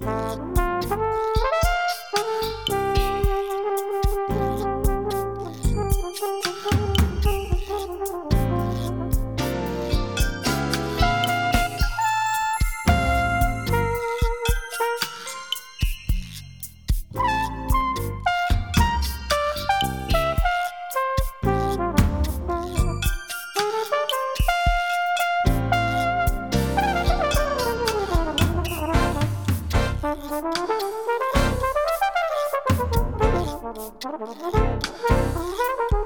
Música Thank you.